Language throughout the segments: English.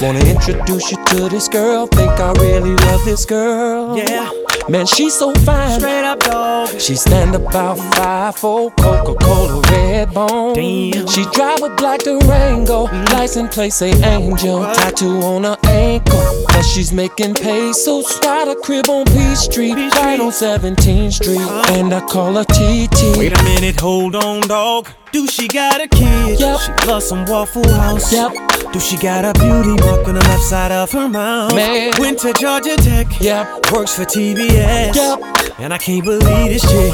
Wanna introduce you to this girl. Think I really love this girl. Yeah. Man, she's so fine. Straight up dog. She stand about five four, Coca-Cola red bone. Damn. She drive a black Durango, license mm-hmm. plate say Angel, tattoo on her ankle. But she's making pesos. Got a crib on Peachtree, right on 17th Street, uh-huh. and I call her TT. Wait a minute, hold on, dog. Do she got a kid? Yep. She loves some Waffle House. Yep. Do she got a beauty mark on the left side of her mouth? Man. Went to Georgia Tech. Yep. Works for TBS. Yep. And I can't believe this chick.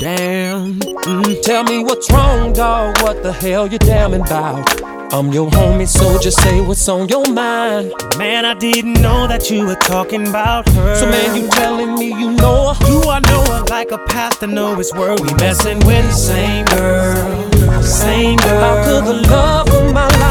Damn. Mm. Tell me what's wrong, dog. What the hell you damning about? I'm your homie, so just say what's on your mind. Man, I didn't know that you were talking about her. So man, you telling me you know her? Do I know her like a path to know it's where we messing with the same girl? Same girl. How could the love of my life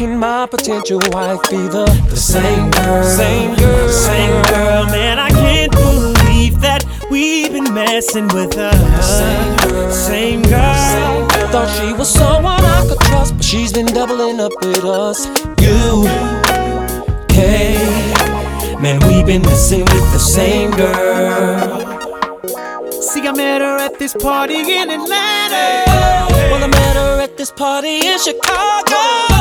and my potential wife be the, the same girl? Same girl. Same girl. Man, I can't believe that we've been messing with her. Same girl. Same girl. Thought she was someone I could trust, but she's been doubling up with us. You, hey, man, we've been messing with the same girl. See, I met her at this party in Atlanta. Well, I met her at this party in Chicago.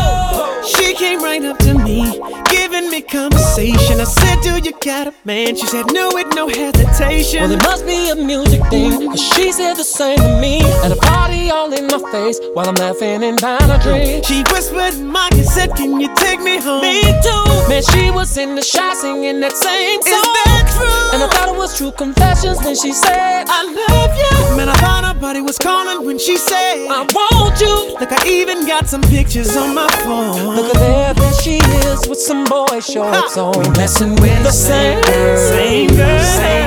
She came right up to me, giving me conversation. I said, Do you got a man? She said, No, with no hesitation. Well, it must be a music thing, cause she said the same to me. At a party all in my face while I'm laughing and buying a drink. She whispered in my said, Can you take me home? Me too. Man, she was in the shot singing that same song. Is that true? And I thought it was true confessions when she said, I love you. Man, I thought her body was calling when she said, I want you. Look, I even got some pictures on my phone. Look at there, there she is with some boy shorts on. We messing with the same girl. Same girl. Same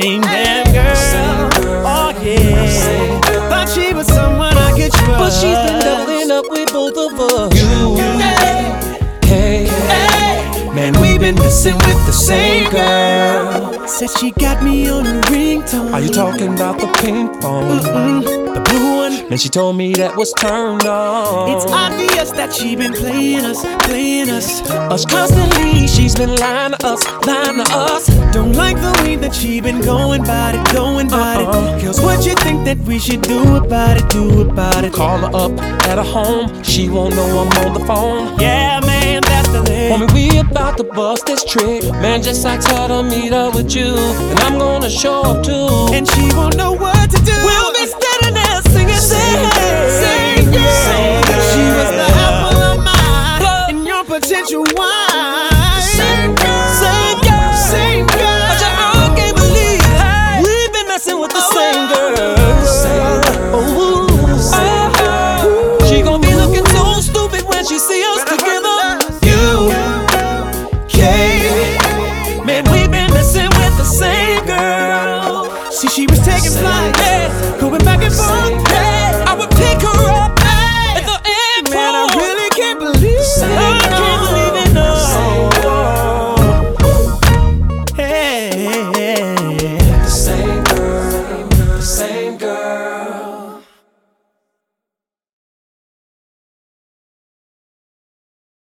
same damn girl. Oh yeah. Thought she was someone I could trust. But she's been doubling up with both of us. You, hey, man, we've been messing with the same girl. Said she got me on a ringtone. Are you talking about the pink phone? Mm, the blue one. And she told me that was turned on. It's obvious that she been playing us, playing us. us constantly. She's been lying to us, lying to us. Don't like the way that she been going about it, going about Uh-uh. it. Uh-huh. Girls, what you think that we should do about it, do about it? Call her up at her home. She won't know I'm on the phone. Yeah, man, that's the lay. Homie, we about to bust this trick. Man, just like her to meet up with you. And I'm gonna show up too. And she won't know what to do. we'll dancing with the same girl. Same girl. She gon' be looking so stupid when she see us together. You, man, we been with the same girl. See, she was taking flight, yeah. going back and forth. Yeah. I would pick her up.